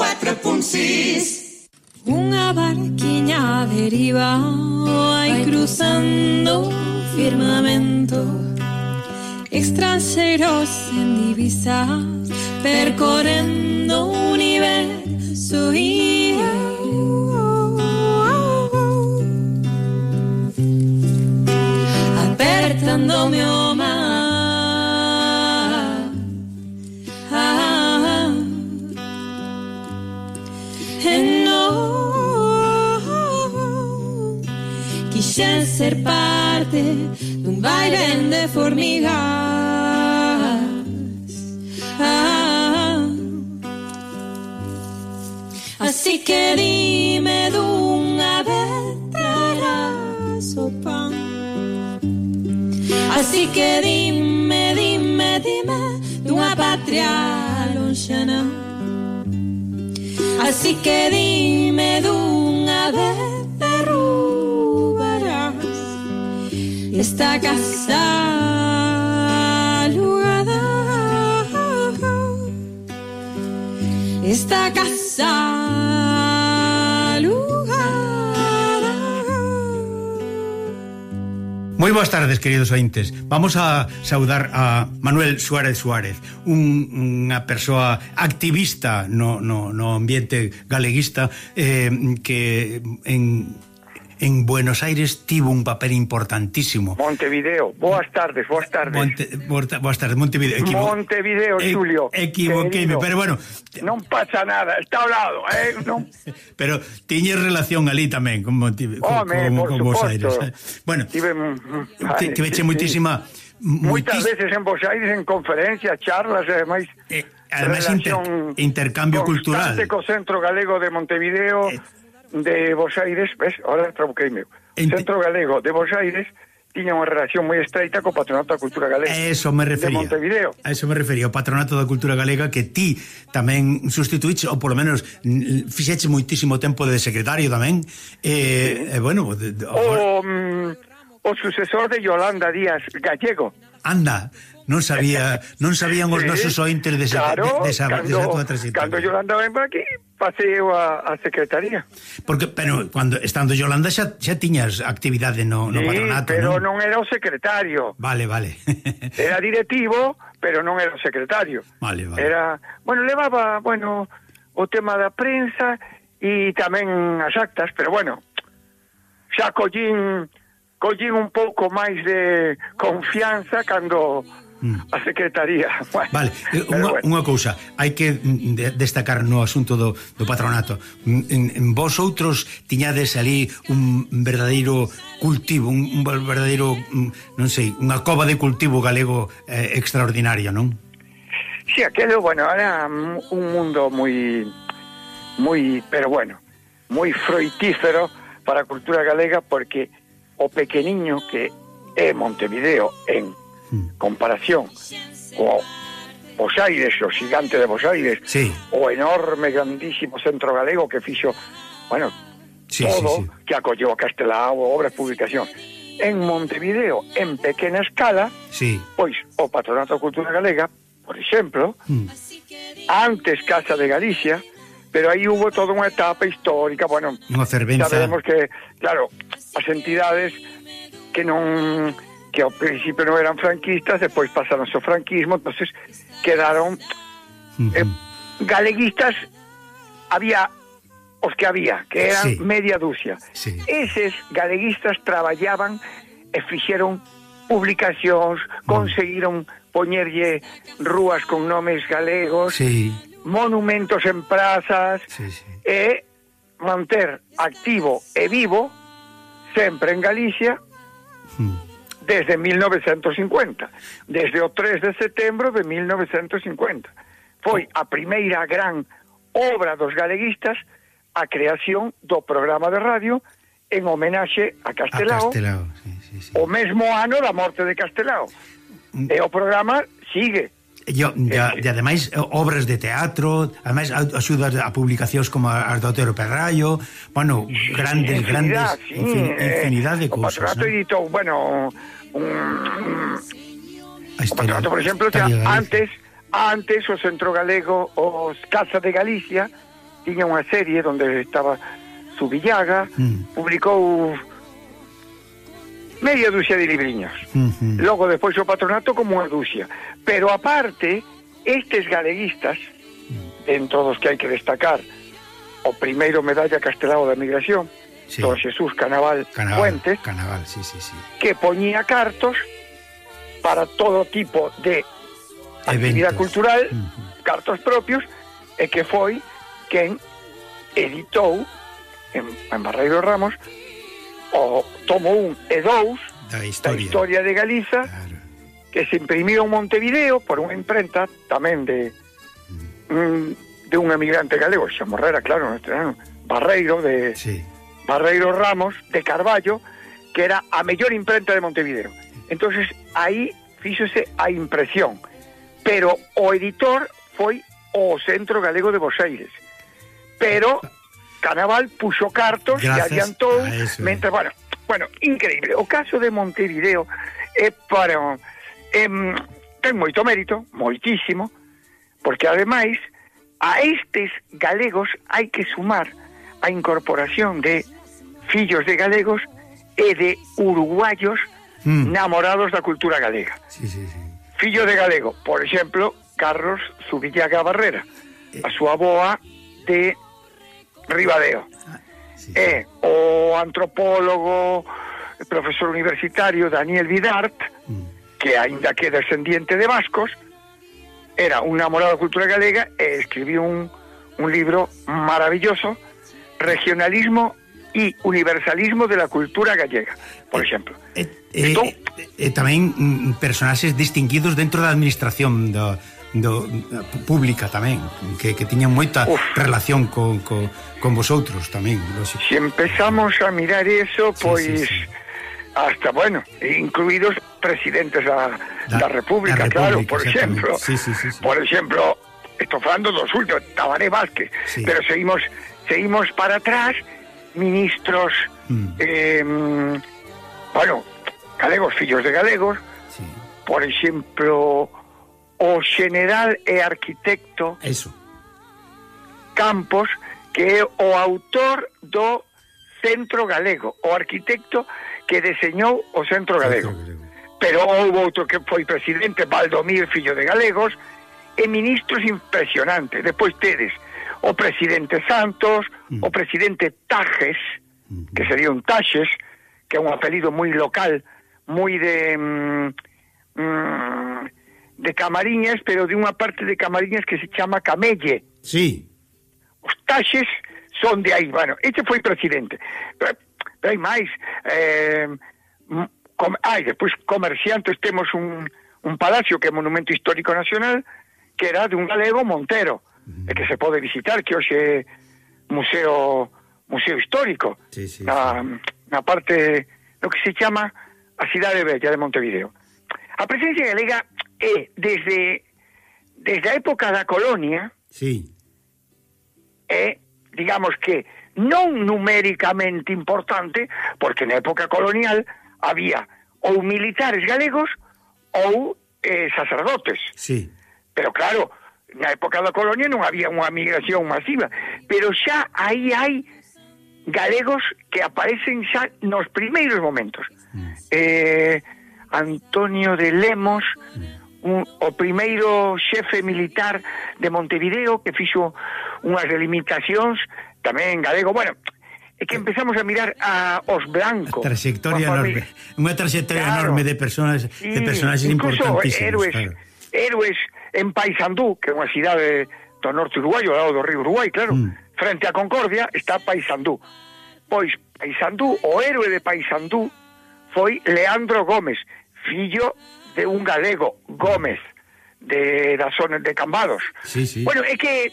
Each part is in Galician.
94.6 Unha barquiña deriva Vai cruzando firmamento. Extranjeros en divisas Percorrendo o universo e Apertándome o ser parte dun vaivén de formigas. Ah, Así que dime dunha vez trarás o pan. Así que dime, dime, dime dunha patria lonxana Así que dime dunha vez esta casa alugada Esta casa alugada Moi boas tardes, queridos ointes. Vamos a saudar a Manuel Suárez Suárez, un, unha persoa activista no, no, no ambiente galeguista eh, que en en Buenos Aires tivo un papel importantísimo. Montevideo, boas tardes, boas tardes. Monte, boas tardes, Montevideo. Equivo Montevideo, e Julio. Equivoqueime, pero bueno... Non pasa nada, está ao lado, eh? Non... pero tiñes relación ali tamén con Montevideo, Home, con, con, con Buenos Aires. Eh. Bueno, tive, vale, mm, mm, tiveche sí, moitísima... Sí. Moitas veces en Buenos Aires en conferencias, charlas e eh, además inter, intercambio cultural co Centro Galego de Montevideo eh, de Bos Aires, ves, ahora trabuquei meu. Ente... Centro Galego de Bos Aires tiña unha relación moi estreita co Patronato da Cultura Galega. A eso me refería. De Montevideo. A eso me refería, o Patronato da Cultura Galega que ti tamén sustituíche, ou polo menos fixeche moitísimo tempo de secretario tamén. Eh, sí. eh bueno, de, de, o, o, mm, o sucesor de Yolanda Díaz Gallego. Anda, non sabía, non sabían os nosos ointes desa, claro, de, desa, cando, desa tua trayectoria. Cando Yolanda ven para aquí, pasei a, a secretaría. Porque, pero, cuando estando Yolanda xa, xa tiñas actividade no, no sí, patronato, pero non? non era o secretario. Vale, vale. era directivo, pero non era o secretario. Vale, vale. Era, bueno, levaba, bueno, o tema da prensa e tamén as actas, pero bueno, xa collín collín un pouco máis de confianza cando mm. a secretaría. Bueno, eh, vale, unha, bueno. unha cousa, hai que mm, destacar no asunto do, do patronato. Mm, en, en vos outros tiñades ali un verdadeiro cultivo, un, un verdadeiro, mm, non sei, unha cova de cultivo galego eh, extraordinario, non? Sí, aquello, bueno, era un mundo moi, moi, pero bueno, moi froitífero para a cultura galega porque o pequeniño que é Montevideo en comparación co Bos Aires, o xigante de Bos Aires, sí. o enorme, grandísimo centro galego que fixo, bueno, sí, todo sí, sí. que acolleu a Castelao, obras, publicacións. En Montevideo, en pequena escala, sí. pois o Patronato de Cultura Galega, por exemplo, mm. antes Casa de Galicia, pero aí hubo toda unha etapa histórica, bueno, unha fervenza. Sabemos que, claro, as entidades que non que ao principio non eran franquistas, despois pasaron ao franquismo, entonces quedaron eh, galeguistas, había os que había, que eran sí. media dúcia. Sí. Eses galeguistas traballaban e fixeron publicacións, conseguiron poñerlle rúas con nomes galegos, sí. monumentos en prazas, sí, sí. e manter activo e vivo sempre en Galicia mm desde 1950, desde o 3 de setembro de 1950. Foi a primeira gran obra dos galeguistas a creación do programa de radio en homenaxe a Castelao, a Castelao sí, sí, sí. o mesmo ano da morte de Castelao. Mm. E o programa sigue Yo, e, e eh, ademais eh, obras de teatro, ademais axudas a publicacións como as do Otero Perrallo, bueno, sí, grandes, infinidad, grandes, sí, infin, eh, infinidad de eh, cousas. O patronato ¿no? editou, bueno, un, o patronato, por exemplo, xa, antes, antes o Centro Galego, os Casa de Galicia, tiña unha serie onde estaba Subillaga, mm. publicou media dúcia de libriños. Uh -huh. Logo, despois o patronato como unha dúcia. Pero aparte, estes galeguistas, mm. dentro dos que hai que destacar, o primeiro medalla castelao da migración, sí. don Jesús Canaval, Canaval Fuentes, Canaval, sí, sí, sí. que poñía cartos para todo tipo de Eventos. cultural, uh -huh. cartos propios, e que foi quen editou en, en Barreiro Ramos o tomo 1 e 2 da historia, da historia de Galiza claro. que se imprimiu en Montevideo por unha imprenta tamén de mm. de un emigrante galego, xa morrera, claro, nuestro ano, Barreiro de sí. Barreiro Ramos de Carballo, que era a mellor imprenta de Montevideo. Entonces aí fíxose a impresión, pero o editor foi o Centro Galego de Bos Pero ah, Canaval puxo cartos Gracias e adiantou ¿eh? mentre, bueno, bueno, increíble. O caso de Montevideo é para em, ten moito mérito, moitísimo, porque ademais a estes galegos hai que sumar a incorporación de fillos de galegos e de uruguayos mm. namorados da cultura galega. Sí, sí, sí. Fillo de galego, por exemplo, Carlos Zubillaga Barrera, eh. a súa boa de Ribadeo. Ah, sí. E eh, o antropólogo, profesor universitario Daniel Vidart, mm. que aínda que descendiente de vascos, era un namorado da cultura galega e escribiu un, un libro maravilloso, Regionalismo e Universalismo de la Cultura Gallega, por eh, exemplo. E, eh, e, Estou... e, e tamén mm, mm, personaxes distinguidos dentro da administración do, do, pública tamén, que, que tiñan moita Uf. relación con, con, con vosotros tamén. Lógico. Se si empezamos a mirar eso, pois... Sí, sí, pois sí. Hasta, bueno, incluídos presidentes da, da, da, República, da República, claro, por exemplo. Sí, sí, sí, sí. Por exemplo, estou falando dos últimos, Tabaré Vázquez, sí. pero seguimos seguimos para atrás, ministros, mm. eh, bueno, galegos, fillos de galegos, sí. por exemplo, o general e arquitecto Eso. Campos, que é o autor do Centro Galego, o arquitecto que deseñou o Centro Galego. Pero houve outro que foi presidente, Valdomir, fillo de galegos, e ministros impresionantes. Despois tedes o presidente Santos, mm. o presidente Tajes, mm. que sería un Taxes, que é un apelido moi local, moi de... Mm, mm, de Camariñas, pero de unha parte de Camariñas que se chama Camelle. Sí. Os taxes son de aí. Bueno, este foi presidente. Pero, pero hai máis. Eh, com, ai, depois comerciantes temos un, un palacio que é Monumento Histórico Nacional que era de un galego Montero uh -huh. e que se pode visitar, que hoxe é museo, museo histórico sí, sí, na, sí. na parte no que se chama a cidade bella de Montevideo. A presencia galega é desde desde a época da colonia sí. é, digamos que, non numéricamente importante, porque na época colonial había ou militares galegos ou eh, sacerdotes. Sí. Pero claro, na época da colonia non había unha migración masiva, pero xa aí hai galegos que aparecen xa nos primeiros momentos. Mm. Eh, Antonio de Lemos... Mm un, o primeiro xefe militar de Montevideo que fixo unhas delimitacións tamén galego. Bueno, é que empezamos a mirar a os blancos. A trayectoria enorme, unha trayectoria claro. enorme de personas sí, de personaxes importantísimos. héroes, claro. héroes en Paysandú, que é unha cidade do norte uruguayo, ao lado do río Uruguai, claro. Mm. Frente a Concordia está Paysandú. Pois Paysandú, o héroe de Paysandú foi Leandro Gómez, fillo de un galego, Gómez, de da zona de Cambados. Sí, sí. Bueno, é que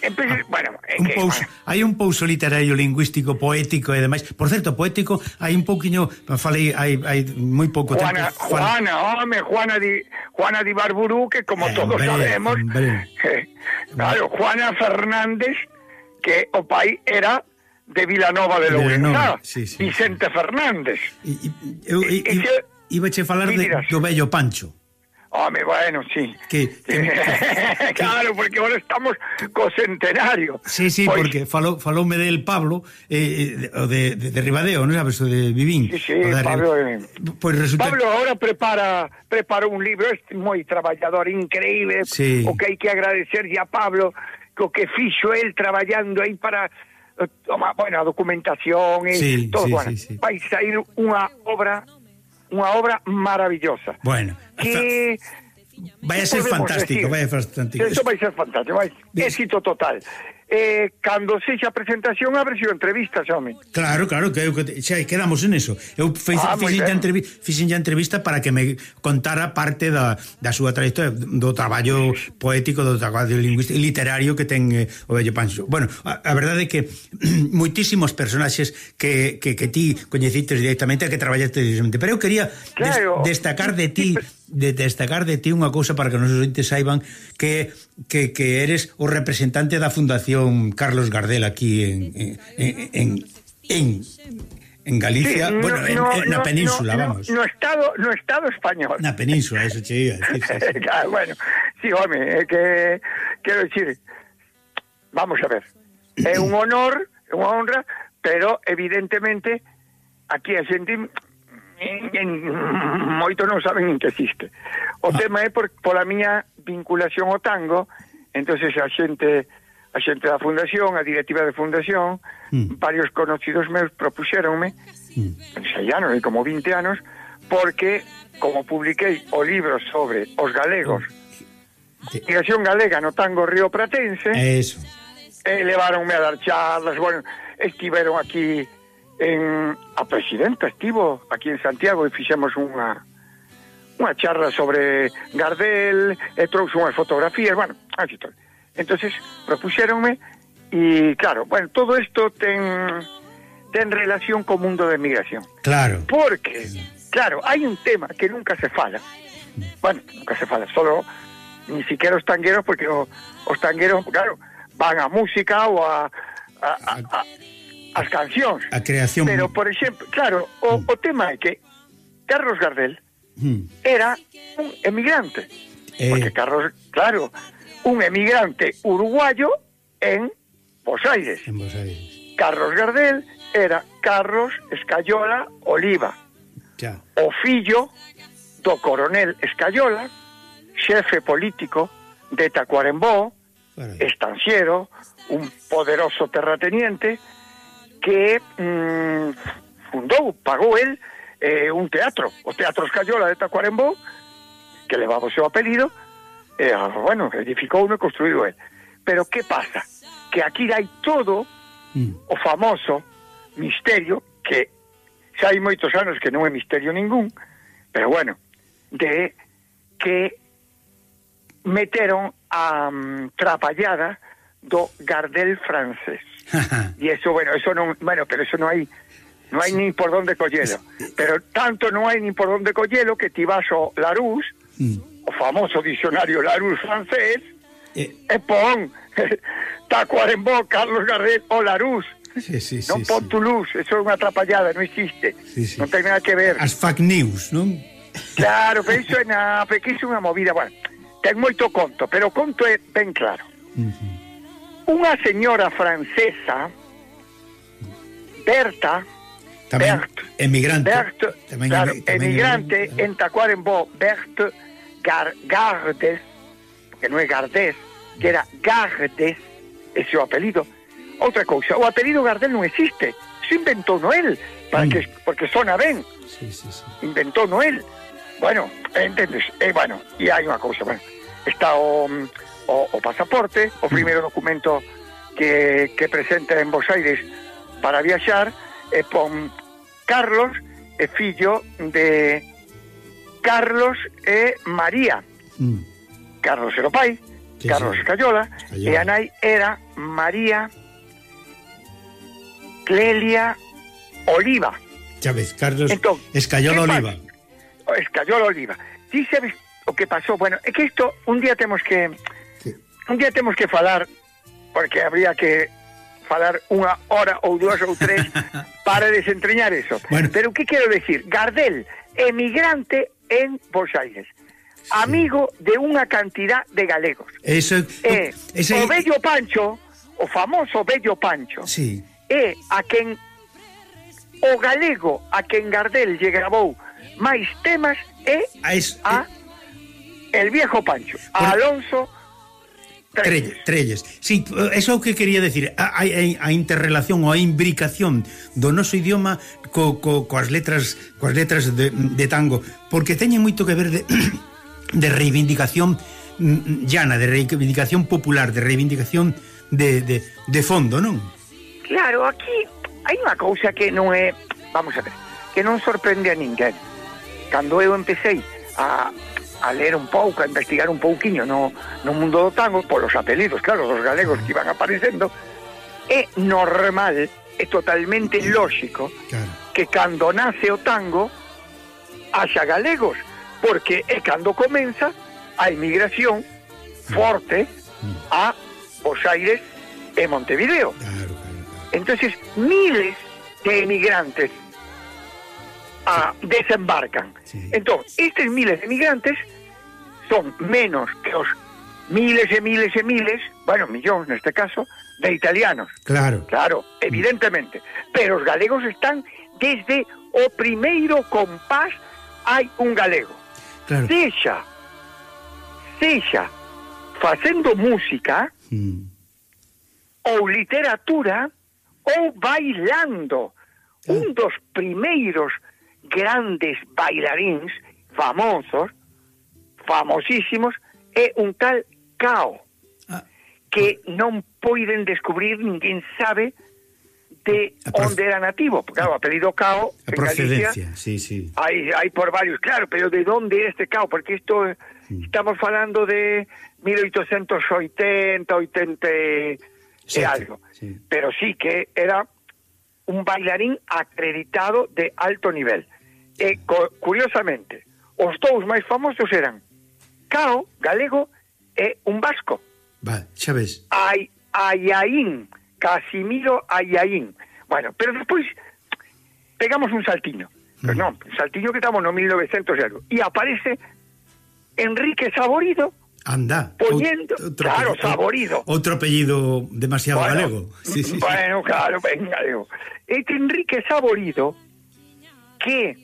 Empece, ah, bueno, é un que, pouso, bueno. hai un pouso literario lingüístico poético e demais. Por certo, poético, hai un pouquiño, falei hai, hai moi pouco Juana, tempo. fal- Juana, home, Juana di Juana di Barburú, que como eh, todos hombre, sabemos, hombre. Eh, claro, Juana Fernández, que o pai era de Vilanova de Lourençá, sí, sí, Vicente sí. Fernández. E, e, eu, e, e, e, Ibache falar de, do vello Pancho. Home, bueno, sí. Que, que, que, claro, porque ahora estamos co centenario. Sí, sí, pois... porque falou faloume del Pablo eh, eh de, de, de Ribadeo, non sabes, o de Vivín. Sí, sí, de Pablo, eh... pois resulta... Pablo ahora prepara prepara un libro es moi traballador, increíble, sí. o que hai que agradecerlle a Pablo o que fixo el traballando aí para eh, bueno, a documentación e sí, todo, sí, bueno, sí, sí. vai sair unha obra unha obra maravillosa. Bueno, que... Vai a ser fantástico, decir? vai a ser fantástico. Isto vai ser fantástico, vai, éxito total eh, cando sexa a presentación abrese o entrevista, home. Claro, claro, que, que xa quedamos en eso. Eu fiz, ah, fixen, entrevista, fixen entrevista para que me contara parte da, da súa trayectoria, do traballo poético, do traballo lingüístico e literario que ten eh, o Bello Pancho. Bueno, a, a verdade é que moitísimos personaxes que, que, que ti coñecites directamente, que traballaste directamente, pero eu quería claro. des, destacar de ti de destacar de ti unha cousa para que nosos ointes saiban que, que, que eres o representante da Fundación Carlos Gardel aquí en, en, en, en, en Galicia, sí, no, bueno, en, no, en na península, no, vamos. No, no estado, no estado español. Na península, eso che iba sí, sí, sí. claro, bueno, sí, home, é que quero dicir, vamos a ver. É un honor, unha honra, pero evidentemente aquí a xente en, en, moito non saben en que existe. O ah. tema é por, pola miña vinculación ao tango, entonces a xente a xente da fundación, a directiva de fundación, mm. varios conocidos meus propuxéronme, mm. xa anos, e como 20 anos, porque como publiquei o libro sobre os galegos, de... investigación galega no tango río pratense, Eso. Eh, e levaronme a dar charlas, bueno, estiveron aquí en a presidenta estivo aquí en Santiago e fixemos unha unha charla sobre Gardel, e trouxe unhas fotografías, bueno, así todo. Entonces, propuxéronme e claro, bueno, todo isto ten ten relación co mundo de migración. Claro. Porque, claro, hai un tema que nunca se fala. Bueno, nunca se fala, solo ni siquiera os tangueros, porque o, os tangueros, claro, van a música ou a, a, a, a as cancións. A creación. Pero, por exemplo, claro, o, mm. o tema é que Carlos Gardel mm. era un emigrante. Eh... Porque Carlos, claro, un emigrante uruguayo en Buenos Aires. En Buenos Aires. Carlos Gardel era Carlos Escayola Oliva. Ya. O fillo do coronel Escayola, xefe político de Tacuarembó, Estanciero, un poderoso terrateniente que mm, fundou, pagou el eh, un teatro, o Teatro Escayola de Tacuarembó, que levaba o seu apelido, e, ah, bueno, edificou e construído el. Pero que pasa? Que aquí hai todo Mm. o famoso misterio que xa hai moitos anos que non é misterio ningún, pero bueno, de que meteron a um, trapallada do Gardel francés. e eso, bueno, eso non, bueno, pero eso non hai non hai nin por onde collelo. Eh, pero tanto non hai nin por onde collelo que ti vas ao Larús, mm. o famoso dicionario Larús francés, eh. e pon Tacuarembó, Carlos Gardel o Larús. Sí, sí, non pon sí. Toulouse, eso é unha atrapallada, non existe. Sí, sí. Non ten nada que ver. As fake news, non? Claro, pero iso é na, porque iso é unha movida, bueno, ten moito conto, pero o conto é ben claro. Uh -huh. una señora francesa, Berta, Bert, emigrante, Bert, emigrante en Tacuarembó, Bert Gar, Gardes, que no es Gardes, que era Gardes, ese apellido. Otra cosa, o apellido Gardel no existe, se inventó Noel, para mm. que, porque son Aven, sí, sí, sí. inventó Noel. Bueno, ¿entendés? Eh, bueno, y hay una cosa, bueno, está... Um, o, o pasaporte, o mm. primeiro documento que, que presenta en Buenos Aires para viaxar, e pon Carlos e fillo de Carlos e María. Mm. Carlos era o pai, Carlos Escayola, e a nai era María Clelia Oliva. Xa ves, Carlos entón, Escayola Oliva. Escayola Oliva. Ti sabes o que pasou? Bueno, é que isto un día temos que Un día temos que falar, porque habría que falar unha hora ou dúas ou tres para desentreñar eso. Bueno. Pero que quero decir? Gardel, emigrante en Buenos Aires. Amigo de unha cantidad de galegos. Eso, eh, ese... O bello Pancho, o famoso bello Pancho, sí. é a quen o galego a quen Gardel lle grabou máis temas é a, es, a El Viejo Pancho, a Alonso Trelles. Trelles. Sí, eso é o que quería decir. A, a, a interrelación ou a imbricación do noso idioma co, co, coas letras coas letras de, de tango, porque teñen moito que ver de, de reivindicación mm, mm, llana, de reivindicación popular, de reivindicación de, de, de fondo, non? Claro, aquí hai unha cousa que non é, vamos a ver, que non sorprende a ninguén. Cando eu empecé a, a ler un pouco, a investigar un pouquiño no, no mundo do tango, polos apelidos, claro, dos galegos que iban aparecendo, é normal, é totalmente lógico Claro. que cando nace o tango haxa galegos, porque é cando comeza a emigración forte a Bos Aires e Montevideo. Claro, claro, claro. Entonces, miles de emigrantes a, desembarcan. Sí. Entón, estes miles de migrantes son menos que os miles e miles e miles, bueno, millóns neste caso, de italianos. Claro. Claro, mm. evidentemente. Pero os galegos están desde o primeiro compás hai un galego. Claro. Sexa, sexa facendo música mm. ou literatura ou bailando. Ah. Un dos primeiros grandes bailarins famosos, famosísimos, é un tal Cao, Ah, que non poiden descubrir, ninguén sabe de proc- onde era nativo. Claro, apelido Cao a Galicia procedencia, sí, sí. Por varios, claro, pero ¿de dónde es este cao? Porque esto, eh, estamos hablando de 1880, 80 e algo. sí. Pero sí que era un bailarín acreditado de alto nivel. E, co, curiosamente, os dous máis famosos eran Cao, galego, e un vasco. Vale, xa ves. Ay, Ayaín, Casimiro Ayaín. Bueno, pero despois pegamos un saltiño. Pero mm. non, un saltiño que estamos no 1900 e algo. E aparece Enrique Saborido, Anda. Poñendo, outro, claro, saborido. Outro apellido demasiado bueno, galego. Sí, sí. Bueno, claro, ben galego. Este Enrique Saborido que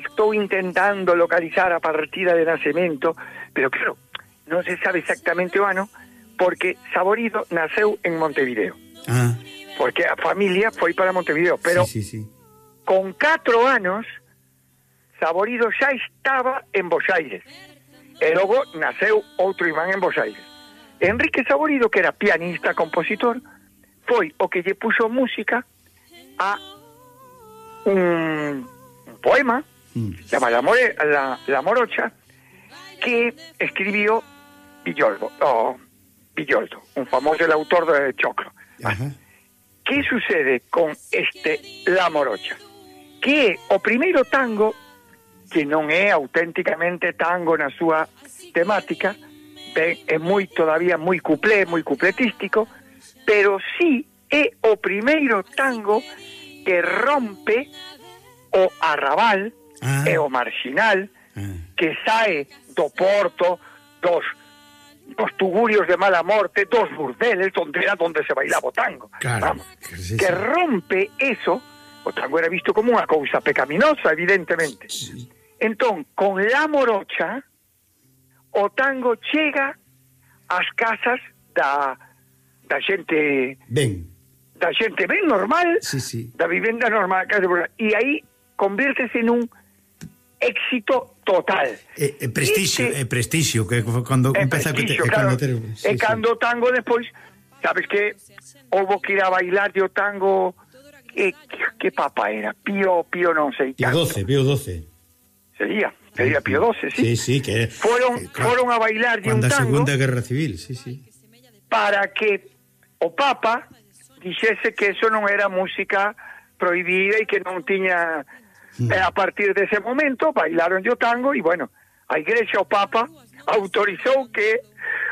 estou intentando localizar a partida de nacemento, pero claro, non se sabe exactamente o ano, porque Saborido naceu en Montevideo. Ah, porque a familia foi para Montevideo, pero sí, sí, sí. con 4 anos Saborido xa estaba en Bos Aires. E logo naceu outro Iván en Bos Aires. Enrique Saborido, que era pianista, compositor, foi o que lle puxo música a un poema Mm. llama La, More, la, la Morocha, que escribió Villoldo, o Villoldo, un famoso el autor de Choclo. Ajá. Que sucede con este La Morocha? Que o primeiro tango que non é auténticamente tango na súa temática, ben, é moi todavía moi cuplé, moi cupletístico, pero sí é o primeiro tango que rompe o arrabal ah. é o marxinal ah. que sae do porto dos dos tugurios de mala morte, dos burdeles onde era donde se bailaba o tango. Claro, vamos, que, es que rompe eso, o tango era visto como unha cousa pecaminosa, evidentemente. Sí. Entón, con la morocha, o tango chega ás casas da da xente ben da xente ben normal, sí, sí. da vivenda normal, e aí convértese nun éxito total. E, e prestixio, este, e eh, prestixio que cando e empeza que te, claro, cando, ter, sí, e cando tango despois, sabes que houve que ir a bailar de o tango que, que, que papa era, Pío, Pío non sei. Pío 12, Pío 12. Sería, sería Pío 12, sí. Sí, sí, que foron eh, claro, foron a bailar de un tango. Segunda Guerra Civil, sí, sí. Para que o papa dixese que eso non era música prohibida e que non tiña Mm. e a partir dese momento bailaron o tango e bueno, a igrexa o Papa autorizou que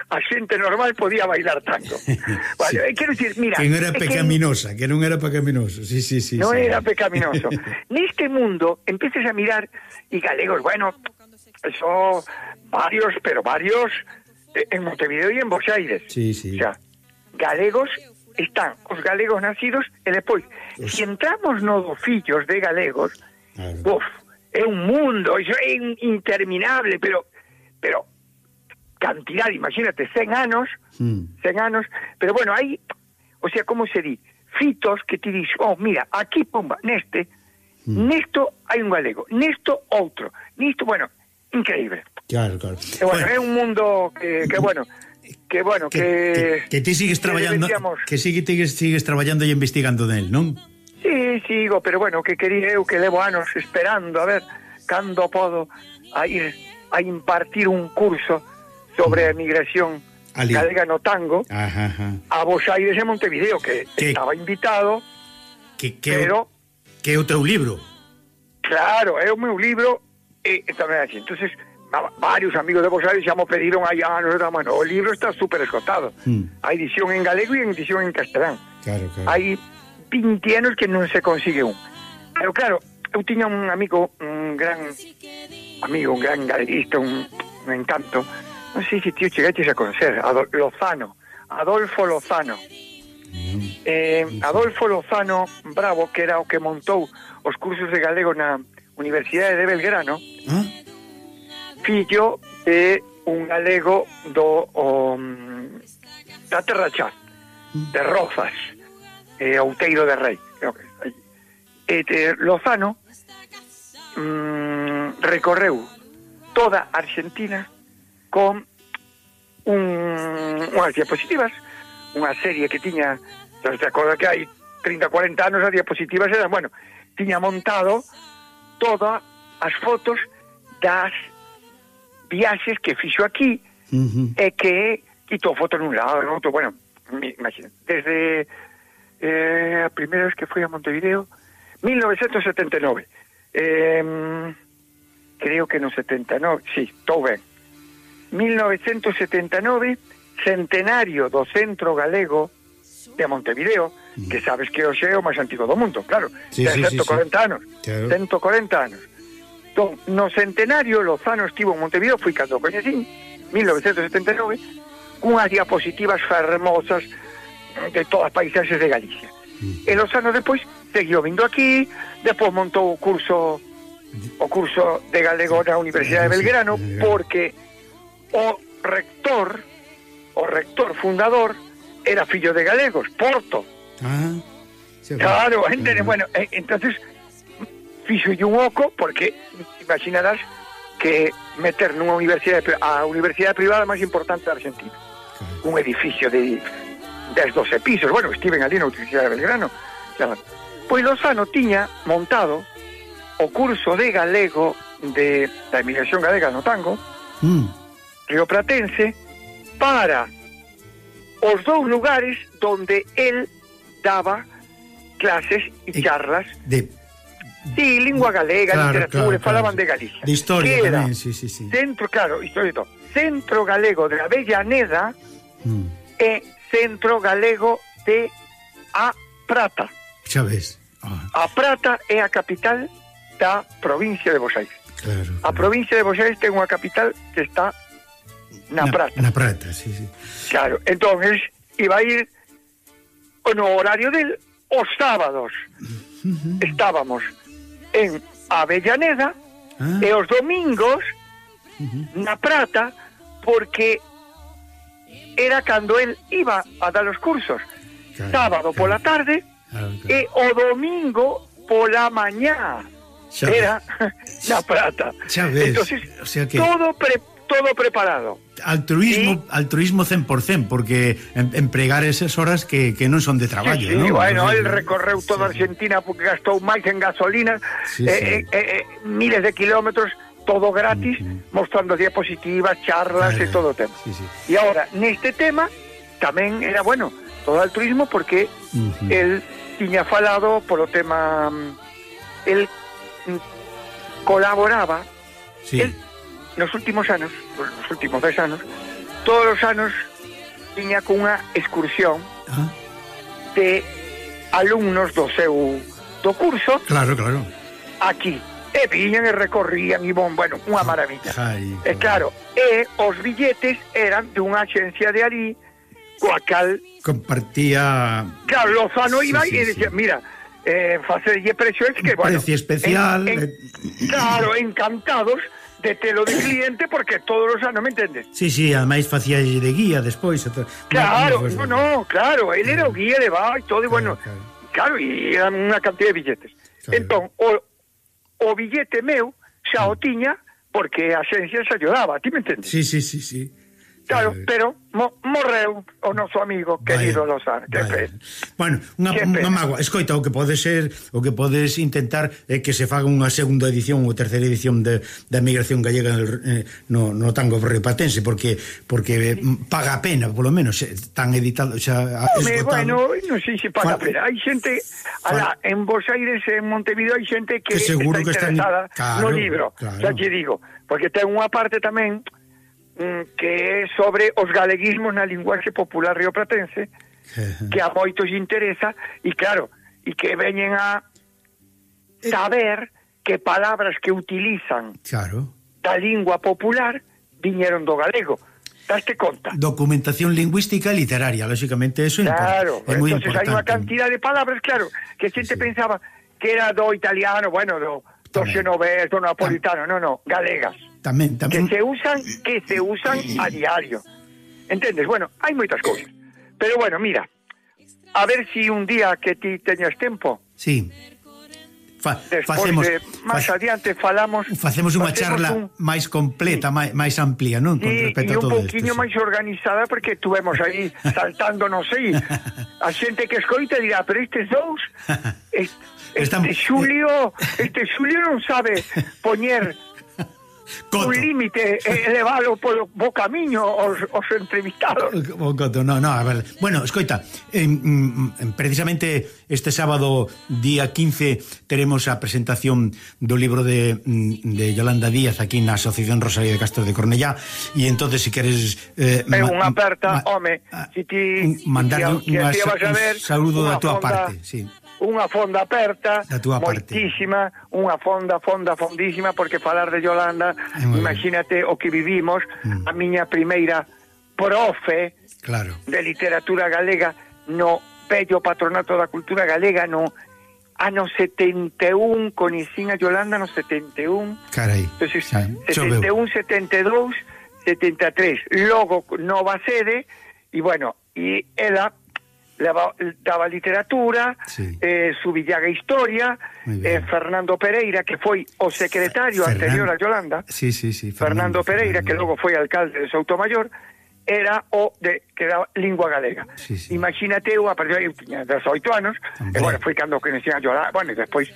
a xente normal podía bailar tango. Vale, eh, quero dicir, mira, que non era é que pecaminosa, que non era pecaminoso. Sí, sí, sí. non sí. era pecaminoso. Neste mundo empeces a mirar e galegos, bueno, eso varios, pero varios eh, en Montevideo e en Bos Aires. Sí, sí. O sea, galegos están os galegos nacidos e despois, se entramos no fillos de galegos. Uf, é un mundo, é in- interminable, pero pero cantidad, imagínate, 100 anos, Mm. 100 anos, pero bueno, hai, o sea, como se di, fitos que ti dix, oh, mira, aquí, pumba, neste, nesto hai un galego, nesto outro, nisto, bueno, increíble. Claro, claro. Que bueno, é un mundo que, que bueno, que bueno, que, que... que, que ti sigues traballando deberíamos- que sigue, sigues, sigues traballando e investigando nel, non? Sí, sigo, pero bueno, que quería eu que levo anos esperando a ver cando podo a ir a impartir un curso sobre a migración Ali. galega no tango ajá, ajá. a Bos Aires e Montevideo que, que estaba invitado que, que pero que é o teu libro claro, é o meu libro e, e tamén así, entonces varios amigos de Bos Aires xa mo pediron allá nosotros, bueno, o libro está super escotado mm. a edición en galego e a edición en castelán claro, claro. hai 20 anos que non se consigue un. Pero claro, eu tiña un amigo, un gran amigo, un gran galeguista, un, un encanto. Non sei se tío chegaches a conocer, Adol Lozano, Adolfo Lozano. Mm. Eh, Adolfo Lozano Bravo, que era o que montou os cursos de galego na Universidade de Belgrano, ¿Ah? fillo de un galego do um, da Terrachá, de Rozas eh, Outeiro de Rei, creo que é allí. E te, Lozano mm, recorreu toda Argentina con un, unhas diapositivas, unha serie que tiña, se te acorda que hai 30, 40 anos as diapositivas eran, bueno, tiña montado todas as fotos das viaxes que fixo aquí uh -huh. e que quitou fotos nun lado, no outro, bueno, imagina, desde eh, a primeira vez que foi a Montevideo 1979 eh, creo que no 79 sí, estou ben 1979 centenario do Centro Galego de Montevideo mm. que sabes que hoxe é o máis antigo do mundo claro, sí, ten sí, 140 sí, sí. anos claro. 140 anos. Entón, no centenario Lozano estivo en Montevideo fui cando coñecín 1979 cunhas diapositivas fermosas de todas as paisaxes de Galicia. E nos anos seguiu vindo aquí, depois montou o curso o curso de galego na Universidade de Belgrano porque o rector o rector fundador era fillo de galegos, Porto. Ah, claro, entende, ah. bueno, eh, entonces fixo un oco porque imaginarás que meter nunha universidade a universidade privada máis importante da Argentina. Un edificio de das 12 pisos, bueno, estiven ali na Universidade de Belgrano, xa, pois Lozano tiña montado o curso de galego de da emigración galega no tango, mm. Río Pratense, para os dous lugares donde él daba clases e eh, charlas de Sí, lingua galega, claro, literatura, claro, falaban claro. de Galicia. De historia que era tamén, sí, sí, sí. Centro, claro, historia todo. Centro Galego de Avellaneda mm. e Centro Galego de A Prata. Xa ves. Ah. A Prata é a capital da provincia de Bos Aires. Claro, claro. A provincia de Bos Aires ten unha capital que está na, na Prata. Na Prata, sí, sí. Claro, entonces iba a ir no horario del os sábados. Uh -huh. Estábamos en Avellaneda ah. e os domingos uh -huh. na Prata porque era cando el iba a dar os cursos. Claro, Sábado claro. pola tarde claro, claro. e o domingo pola mañá. Xa era na Prata. Xa ves. Entonces, o sea que... todo pre todo preparado. Altruismo, sí. altruismo 100%, porque em, empregar esas horas que, que non son de traballo, sí, sí, ¿no? bueno, él recorreu toda sí, Argentina porque gastou máis en gasolina, sí, eh, sí. Eh, eh, eh miles de kilómetros, todo gratis, mm, mm. mostrando diapositivas, charlas claro, e ah, todo o tema. Sí, sí. E agora, neste tema, tamén era bueno todo altruismo porque uh -huh. el tiña falado polo tema mm, el colaboraba sí. el, nos últimos anos nos últimos dez anos todos os anos tiña cunha excursión ah. de alumnos do seu do curso claro, claro aquí e viñan e recorrían e bon, bueno, unha maravilla. Ai, e claro, e os billetes eran dunha axencia de ali coa cal compartía Claro, Lozano sí, iba sí, e dicía, sí. mira, eh, facerlle presións que, bueno... Precio especial... En, en, eh... claro, encantados de telo de cliente porque todos os anos, me entendes? Sí, sí, ademais facía de guía despois. To... Claro, no, no, claro, él era o guía de va e todo, claro, e bueno, claro, claro e eran unha cantidad de billetes. Claro. Entón, o, o billete meu xa o mm. tiña porque a xencia se ayudaba, ti me entendes? Sí, sí, sí, sí. Claro, eh, pero mo, morreu o noso amigo querido vaya, que vaya. Bueno, unha, unha mágoa. escoita, o que pode ser, o que podes intentar é eh, que se faga unha segunda edición ou terceira edición de, da migración gallega eh, no, no tango repatense, porque porque eh, paga a pena, polo menos, eh, tan editado, xa ah, Home, bueno, non sei se paga a pena. Hai xente, ala, en Buenos Aires, en Montevideo, hai xente que, que seguro está que interesada están... claro, no libro, claro. xa te digo, porque ten unha parte tamén Mm, que é sobre os galeguismos na linguaxe popular rioplatense que a moitos interesa e claro, e que veñen a eh. saber que palabras que utilizan claro. da lingua popular viñeron do galego. Daste conta? Documentación lingüística e literaria, lógicamente eso claro, é, é moi importante. Hai unha cantidad de palabras, claro, que xente sí. pensaba que era do italiano, bueno, do, do xenovés, do napolitano, no, no, galegas. Tamén, tamén. Que se usan, que se usan a diario. Entendes? Bueno, hai moitas cousas. Pero bueno, mira, a ver si un día que ti teñas tempo. Sí. Fa, Despois facemos de, máis fa, adiante falamos facemos unha charla un, máis completa, sí, máis, máis amplia, non? Con y, respecto y a todo isto. un poquinho máis organizada porque tuvemos aí saltándonos aí. A xente que escoita dirá, pero estes dous este, este Estamos... Eh, Xulio, este Xulio non sabe poñer Coto. un límite eh, levalo polo bo camiño os, os entrevistados. O Coto, no, no, a ver. Bueno, escoita, en, mm, en, precisamente este sábado día 15 teremos a presentación do libro de, mm, de Yolanda Díaz aquí na Asociación Rosalía de Castro de Cornellá e entonces si queres eh, é unha aperta, home, si ti mandar si un, un, un saludo da tua fonda... parte, si. Sí unha fonda aperta, moitísima, unha fonda, fonda, fondísima, porque falar de Yolanda, imagínate o que vivimos, mm. a miña primeira profe claro. de literatura galega no bello patronato da cultura galega no ano 71, coñecín a Yolanda no 71. Carai, Entonces, xa, 71, 72, 73. Logo, nova sede, e bueno, e ela leva, daba literatura, sí. eh, Subillaga Historia, eh, Fernando Pereira, que foi o secretario Fernan... anterior a Yolanda, sí, sí, sí, Fernando, Fernando Pereira, Fernando. que logo foi alcalde de Soutomayor, era o de que era lingua galega. Sí, sí. Imagínate, eu a partir de 18 anos, Hombre. e bueno, foi cando coñecín a Yolanda, bueno, e despois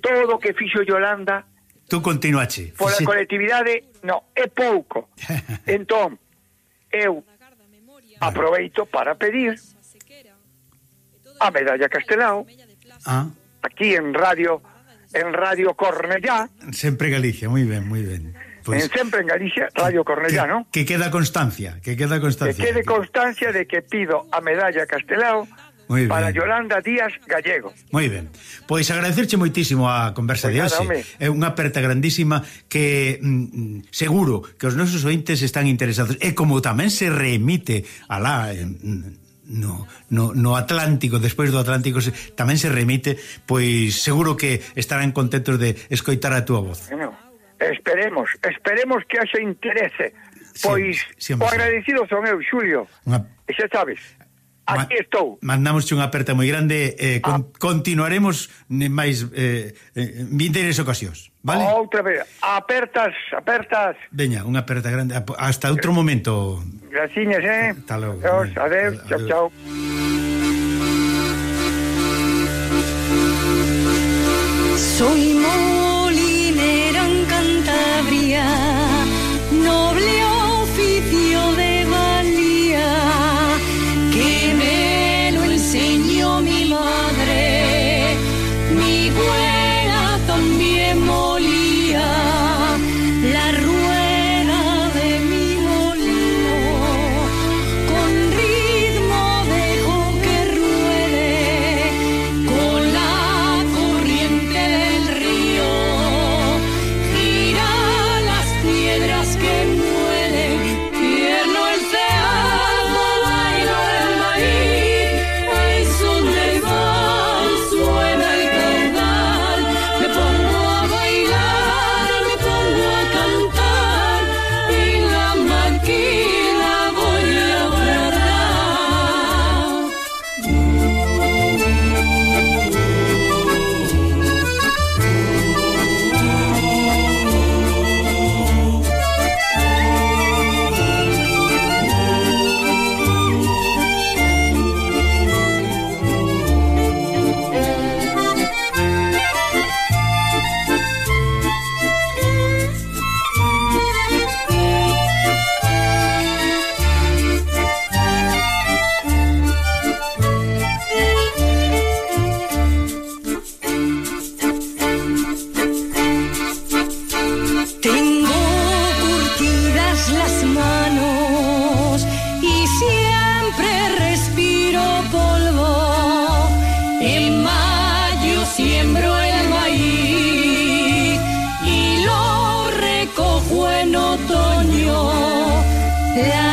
todo o que fixo Yolanda Tú continuache. Pola a colectividade, no, é pouco. entón, eu aproveito para pedir a medalla Castelao. Ah. Aquí en Radio en Radio Cornellá. Sempre Galicia, moi ben, moi ben. Pues, en sempre en Galicia, Radio Cornellá, que, ¿no? Que queda constancia, que queda constancia. Que quede constancia de que pido a medalla Castelao Muy para bien. Yolanda Díaz Gallego. Moi ben. Pois agradecerche moitísimo a conversa pois pues de hoxe. Home. É unha aperta grandísima que mm, mm, seguro que os nosos ointes están interesados e como tamén se remite a en eh, Mm, no, no, no Atlántico, despois do Atlántico se, tamén se remite, pois seguro que estarán contentos de escoitar a túa voz. Bueno, esperemos, esperemos que haxe interese. Pois sí, o agradecido son eu, Xulio. Unha... Xa sabes. Aquí estou. Mandamos unha aperta moi grande eh, con, ah. continuaremos máis eh, eh en vindeiras ocasións. Vale? Vez, apertas, apertas. Veña, unha aperta grande. Hasta outro momento. Graciñas, eh? eh hasta logo. Adiós, adeus, chao, chao. Soy molinera en Cantabria Yeah.